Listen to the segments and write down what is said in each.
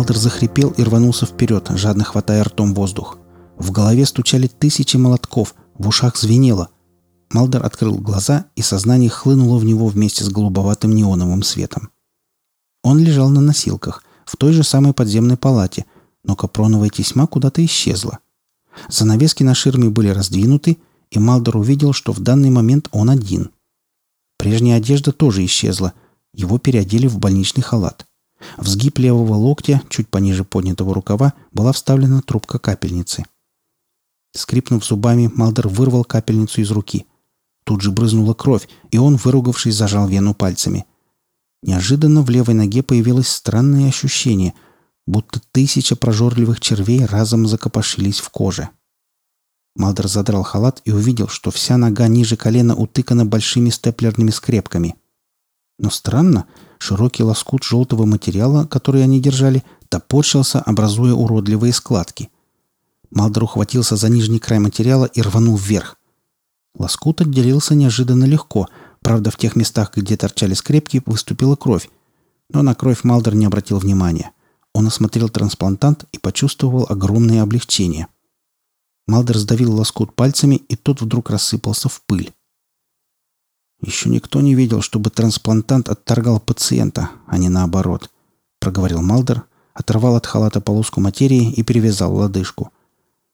Малдер захрипел и рванулся вперед, жадно хватая ртом воздух. В голове стучали тысячи молотков, в ушах звенело. Малдер открыл глаза, и сознание хлынуло в него вместе с голубоватым неоновым светом. Он лежал на носилках, в той же самой подземной палате, но капроновая тесьма куда-то исчезла. Занавески на ширме были раздвинуты, и Малдер увидел, что в данный момент он один. Прежняя одежда тоже исчезла, его переодели в больничный халат. В сгиб левого локтя, чуть пониже поднятого рукава, была вставлена трубка капельницы. Скрипнув зубами, Малдер вырвал капельницу из руки. Тут же брызнула кровь, и он, выругавшись, зажал вену пальцами. Неожиданно в левой ноге появилось странное ощущение, будто тысяча прожорливых червей разом закопошились в коже. Малдер задрал халат и увидел, что вся нога ниже колена утыкана большими степлерными скрепками. Но странно, широкий лоскут желтого материала, который они держали, топорщился, образуя уродливые складки. Малдер ухватился за нижний край материала и рванул вверх. Лоскут отделился неожиданно легко, правда, в тех местах, где торчали скрепки, выступила кровь. Но на кровь Малдер не обратил внимания. Он осмотрел трансплантант и почувствовал огромное облегчение. Малдер сдавил лоскут пальцами, и тот вдруг рассыпался в пыль. «Еще никто не видел, чтобы трансплантант отторгал пациента, а не наоборот», — проговорил Малдер, оторвал от халата полоску материи и перевязал лодыжку.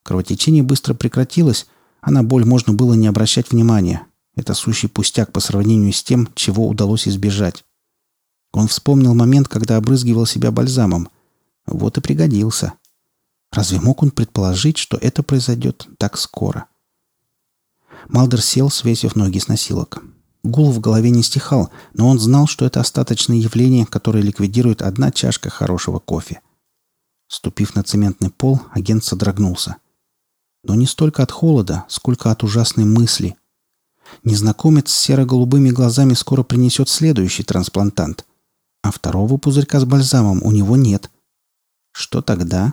Кровотечение быстро прекратилось, а на боль можно было не обращать внимания. Это сущий пустяк по сравнению с тем, чего удалось избежать. Он вспомнил момент, когда обрызгивал себя бальзамом. Вот и пригодился. Разве мог он предположить, что это произойдет так скоро? Малдер сел, свесив ноги с носилок. Гул в голове не стихал, но он знал, что это остаточное явление, которое ликвидирует одна чашка хорошего кофе. Ступив на цементный пол, агент содрогнулся. Но не столько от холода, сколько от ужасной мысли. Незнакомец с серо-голубыми глазами скоро принесет следующий трансплантант, а второго пузырька с бальзамом у него нет. Что тогда?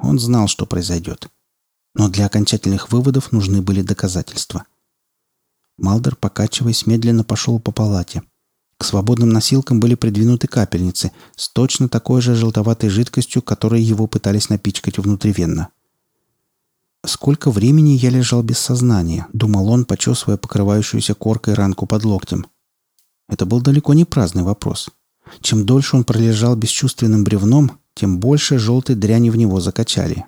Он знал, что произойдет. Но для окончательных выводов нужны были доказательства – Малдер, покачиваясь, медленно пошел по палате. К свободным носилкам были придвинуты капельницы с точно такой же желтоватой жидкостью, которой его пытались напичкать внутривенно. «Сколько времени я лежал без сознания?» — думал он, почесывая покрывающуюся коркой ранку под локтем. Это был далеко не праздный вопрос. Чем дольше он пролежал бесчувственным бревном, тем больше желтой дряни в него закачали.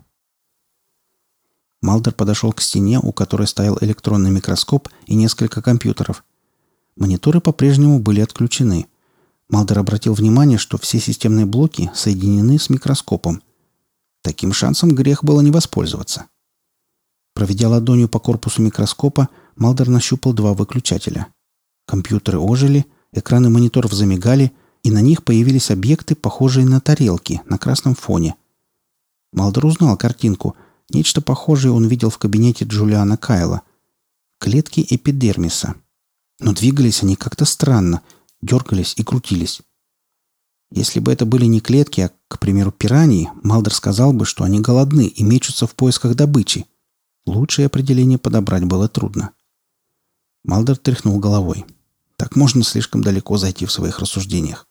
Малдер подошел к стене, у которой стоял электронный микроскоп и несколько компьютеров. Мониторы по-прежнему были отключены. Малдер обратил внимание, что все системные блоки соединены с микроскопом. Таким шансом грех было не воспользоваться. Проведя ладонью по корпусу микроскопа, Малдер нащупал два выключателя. Компьютеры ожили, экраны мониторов замигали, и на них появились объекты, похожие на тарелки на красном фоне. Малдер узнал картинку – Нечто похожее он видел в кабинете Джулиана Кайла. Клетки эпидермиса. Но двигались они как-то странно, дергались и крутились. Если бы это были не клетки, а, к примеру, пираньи, Малдер сказал бы, что они голодны и мечутся в поисках добычи. Лучшее определение подобрать было трудно. Малдер тряхнул головой. Так можно слишком далеко зайти в своих рассуждениях.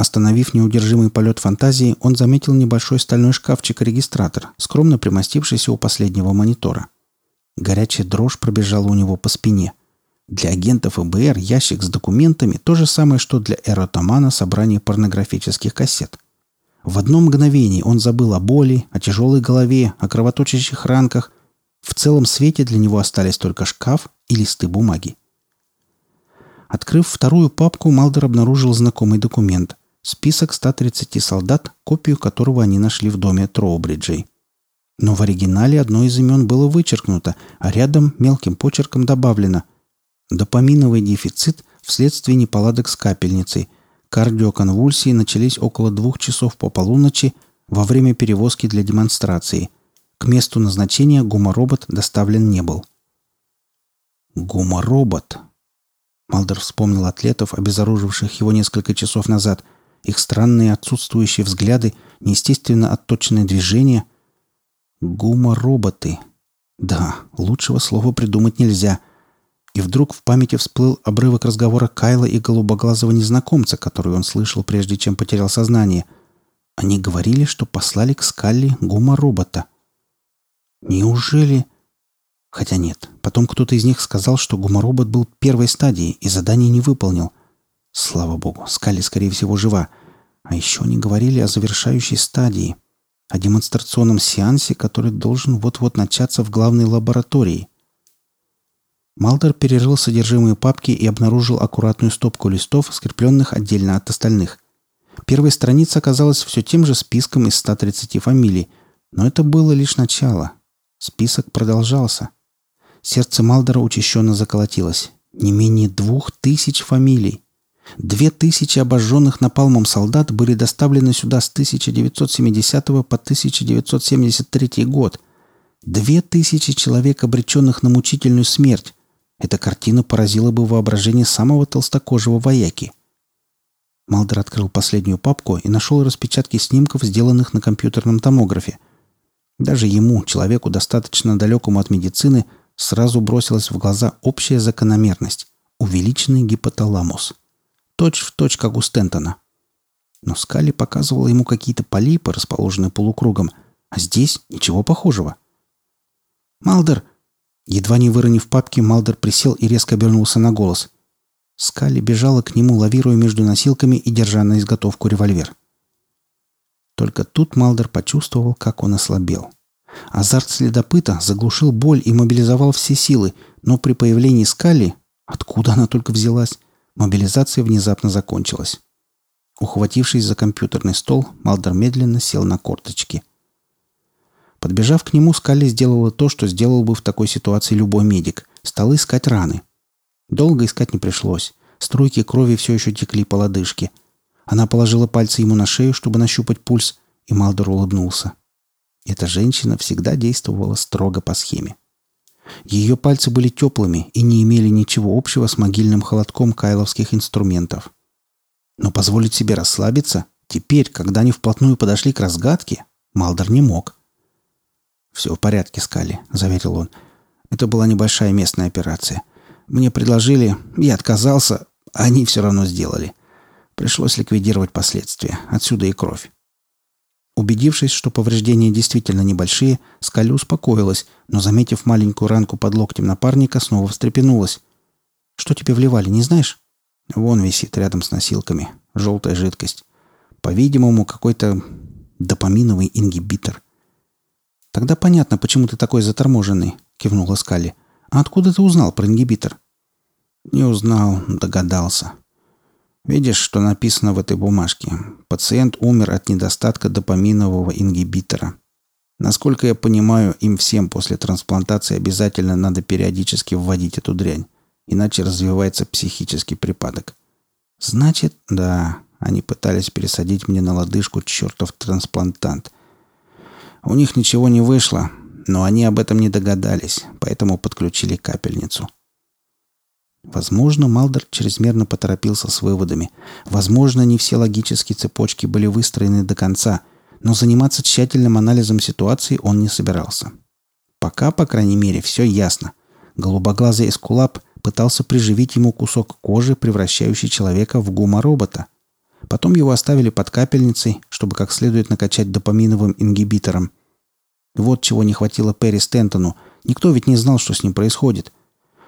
Остановив неудержимый полет фантазии, он заметил небольшой стальной шкафчик-регистратор, скромно примостившийся у последнего монитора. Горячая дрожь пробежала у него по спине. Для агентов ФБР ящик с документами – то же самое, что для эротомана собрание порнографических кассет. В одно мгновение он забыл о боли, о тяжелой голове, о кровоточащих ранках. В целом свете для него остались только шкаф и листы бумаги. Открыв вторую папку, Малдер обнаружил знакомый документ. Список 130 солдат, копию которого они нашли в доме Троубриджей. Но в оригинале одно из имен было вычеркнуто, а рядом мелким почерком добавлено «Допаминовый дефицит вследствие неполадок с капельницей. Кардиоконвульсии начались около двух часов по полуночи во время перевозки для демонстрации. К месту назначения гуморобот доставлен не был». «Гуморобот», Малдер вспомнил атлетов, обезоруживших его несколько часов назад, их странные отсутствующие взгляды, неестественно отточенные движения. Гумороботы. Да, лучшего слова придумать нельзя. И вдруг в памяти всплыл обрывок разговора Кайла и голубоглазого незнакомца, который он слышал, прежде чем потерял сознание. Они говорили, что послали к Скалли гума-робота. Неужели... Хотя нет. Потом кто-то из них сказал, что гуморобот был первой стадии и задание не выполнил. Слава богу, Скали, скорее всего, жива. А еще они говорили о завершающей стадии. О демонстрационном сеансе, который должен вот-вот начаться в главной лаборатории. Малдер перерыл содержимое папки и обнаружил аккуратную стопку листов, скрепленных отдельно от остальных. Первая страница оказалась все тем же списком из 130 фамилий, но это было лишь начало. Список продолжался. Сердце Малдера учащенно заколотилось. Не менее двух тысяч фамилий. Две тысячи обожженных напалмом солдат были доставлены сюда с 1970 по 1973 год. Две тысячи человек, обреченных на мучительную смерть. Эта картина поразила бы воображение самого толстокожего вояки. Малдер открыл последнюю папку и нашел распечатки снимков, сделанных на компьютерном томографе. Даже ему, человеку достаточно далекому от медицины, сразу бросилась в глаза общая закономерность – увеличенный гипоталамус. Точь в точь, как у Стентона. Но Скали показывала ему какие-то полипы, расположенные полукругом, а здесь ничего похожего. «Малдер!» Едва не выронив папки, Малдер присел и резко обернулся на голос. Скали бежала к нему, лавируя между носилками и держа на изготовку револьвер. Только тут Малдер почувствовал, как он ослабел. Азарт следопыта заглушил боль и мобилизовал все силы, но при появлении Скали, откуда она только взялась, мобилизация внезапно закончилась. Ухватившись за компьютерный стол, Малдер медленно сел на корточки. Подбежав к нему, Скалли сделала то, что сделал бы в такой ситуации любой медик. Стал искать раны. Долго искать не пришлось. Струйки крови все еще текли по лодыжке. Она положила пальцы ему на шею, чтобы нащупать пульс, и Малдер улыбнулся. Эта женщина всегда действовала строго по схеме. Ее пальцы были теплыми и не имели ничего общего с могильным холодком кайловских инструментов. Но позволить себе расслабиться, теперь, когда они вплотную подошли к разгадке, Малдер не мог. «Все в порядке, Скали», — заверил он. «Это была небольшая местная операция. Мне предложили, я отказался, а они все равно сделали. Пришлось ликвидировать последствия. Отсюда и кровь. Убедившись, что повреждения действительно небольшие, Скали успокоилась, но, заметив маленькую ранку под локтем напарника, снова встрепенулась. «Что тебе вливали, не знаешь?» «Вон висит рядом с носилками. Желтая жидкость. По-видимому, какой-то допаминовый ингибитор». «Тогда понятно, почему ты такой заторможенный», — кивнула Скали. «А откуда ты узнал про ингибитор?» «Не узнал, догадался. Видишь, что написано в этой бумажке? Пациент умер от недостатка допаминового ингибитора. Насколько я понимаю, им всем после трансплантации обязательно надо периодически вводить эту дрянь, иначе развивается психический припадок. Значит, да, они пытались пересадить мне на лодыжку чертов трансплантант. У них ничего не вышло, но они об этом не догадались, поэтому подключили капельницу. Возможно, Малдер чрезмерно поторопился с выводами. Возможно, не все логические цепочки были выстроены до конца, но заниматься тщательным анализом ситуации он не собирался. Пока, по крайней мере, все ясно. Голубоглазый эскулап пытался приживить ему кусок кожи, превращающий человека в гума-робота. Потом его оставили под капельницей, чтобы как следует накачать допаминовым ингибитором. Вот чего не хватило Перри Стентону. Никто ведь не знал, что с ним происходит –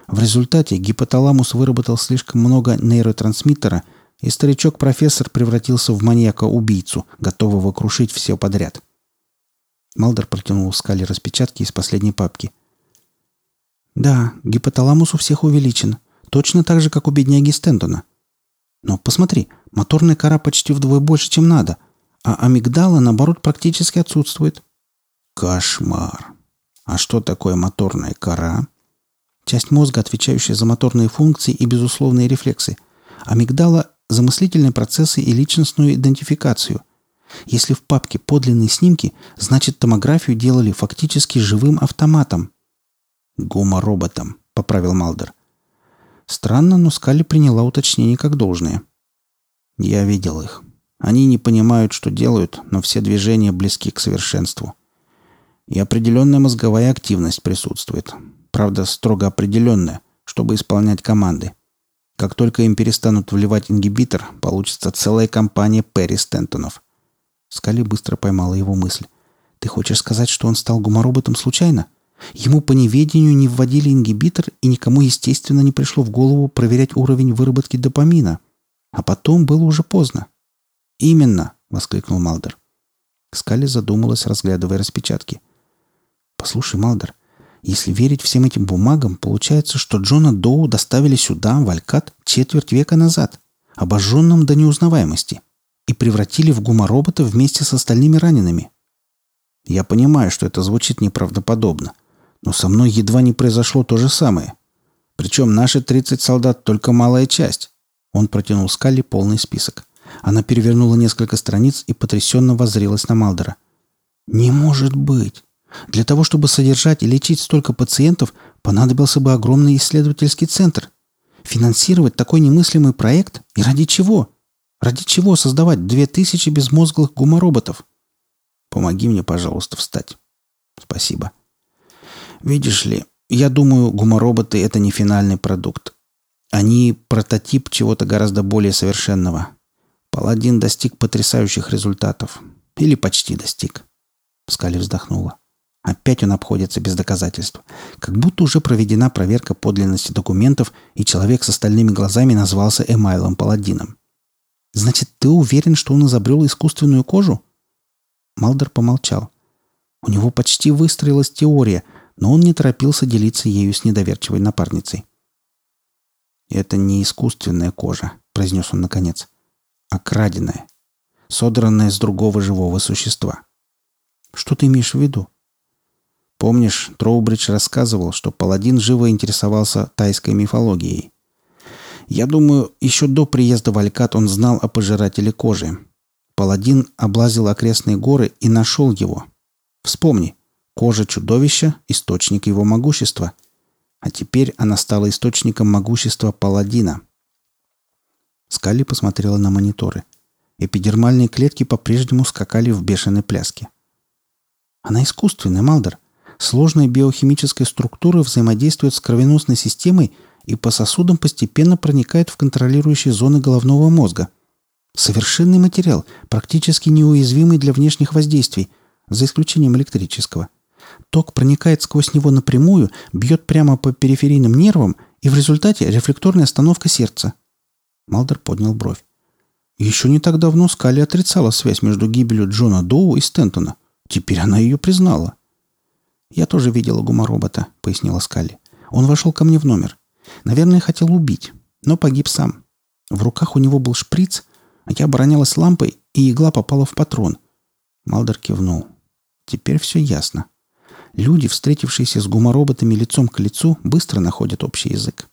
в результате гипоталамус выработал слишком много нейротрансмиттера, и старичок-профессор превратился в маньяка-убийцу, готового крушить все подряд. Малдер протянул Скале распечатки из последней папки. «Да, гипоталамус у всех увеличен. Точно так же, как у бедняги Стентона. Но посмотри, моторная кора почти вдвое больше, чем надо, а амигдала, наоборот, практически отсутствует». «Кошмар! А что такое моторная кора?» Часть мозга, отвечающая за моторные функции и безусловные рефлексы. Амигдала – замыслительные процессы и личностную идентификацию. Если в папке подлинные снимки, значит томографию делали фактически живым автоматом. «Гумороботом», – поправил Малдер. Странно, но Скали приняла уточнение как должное. «Я видел их. Они не понимают, что делают, но все движения близки к совершенству. И определенная мозговая активность присутствует правда строго определенная, чтобы исполнять команды. Как только им перестанут вливать ингибитор, получится целая компания Перри Стентонов. Скали быстро поймала его мысль. «Ты хочешь сказать, что он стал гумороботом случайно? Ему по неведению не вводили ингибитор, и никому, естественно, не пришло в голову проверять уровень выработки допамина. А потом было уже поздно». «Именно!» — воскликнул Малдер. Скали задумалась, разглядывая распечатки. «Послушай, Малдер, если верить всем этим бумагам, получается, что Джона Доу доставили сюда, в Алькат, четверть века назад, обожженным до неузнаваемости, и превратили в гуморобота вместе с остальными ранеными. Я понимаю, что это звучит неправдоподобно, но со мной едва не произошло то же самое. Причем наши 30 солдат только малая часть. Он протянул Скалли полный список. Она перевернула несколько страниц и потрясенно воззрелась на Малдера. «Не может быть! Для того, чтобы содержать и лечить столько пациентов, понадобился бы огромный исследовательский центр. Финансировать такой немыслимый проект? И ради чего? Ради чего создавать две тысячи безмозглых гумороботов? Помоги мне, пожалуйста, встать. Спасибо. Видишь ли, я думаю, гумороботы — это не финальный продукт. Они прототип чего-то гораздо более совершенного. Паладин достиг потрясающих результатов. Или почти достиг. Скали вздохнула. Опять он обходится без доказательств. Как будто уже проведена проверка подлинности документов, и человек с остальными глазами назвался Эмайлом Паладином. «Значит, ты уверен, что он изобрел искусственную кожу?» Малдер помолчал. У него почти выстроилась теория, но он не торопился делиться ею с недоверчивой напарницей. «Это не искусственная кожа», — произнес он наконец, — «а краденая, содранная с другого живого существа». «Что ты имеешь в виду?» Помнишь, Троубридж рассказывал, что паладин живо интересовался тайской мифологией. Я думаю, еще до приезда в Алькат он знал о пожирателе кожи. Паладин облазил окрестные горы и нашел его. Вспомни, кожа чудовища – источник его могущества. А теперь она стала источником могущества паладина. Скалли посмотрела на мониторы. Эпидермальные клетки по-прежнему скакали в бешеной пляске. «Она искусственная, Малдер. Сложная биохимическая структура взаимодействует с кровеносной системой и по сосудам постепенно проникает в контролирующие зоны головного мозга. Совершенный материал, практически неуязвимый для внешних воздействий, за исключением электрического. Ток проникает сквозь него напрямую, бьет прямо по периферийным нервам, и в результате рефлекторная остановка сердца. Малдер поднял бровь. Еще не так давно Скали отрицала связь между гибелью Джона Доу и Стентона. Теперь она ее признала. «Я тоже видела гуморобота», — пояснила Скалли. «Он вошел ко мне в номер. Наверное, хотел убить, но погиб сам. В руках у него был шприц, а я оборонялась лампой, и игла попала в патрон». Малдер кивнул. «Теперь все ясно. Люди, встретившиеся с гумороботами лицом к лицу, быстро находят общий язык.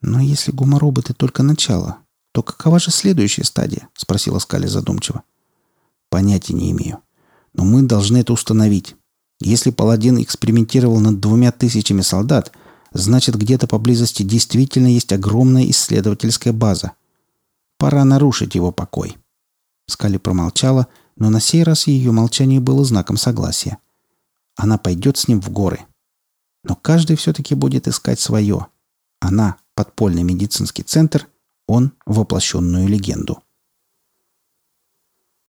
«Но если гумороботы только начало, то какова же следующая стадия?» — спросила Скали задумчиво. «Понятия не имею. Но мы должны это установить. Если паладин экспериментировал над двумя тысячами солдат, значит где-то поблизости действительно есть огромная исследовательская база. Пора нарушить его покой. Скали промолчала, но на сей раз ее молчание было знаком согласия. Она пойдет с ним в горы. Но каждый все-таки будет искать свое. Она – подпольный медицинский центр, он – воплощенную легенду.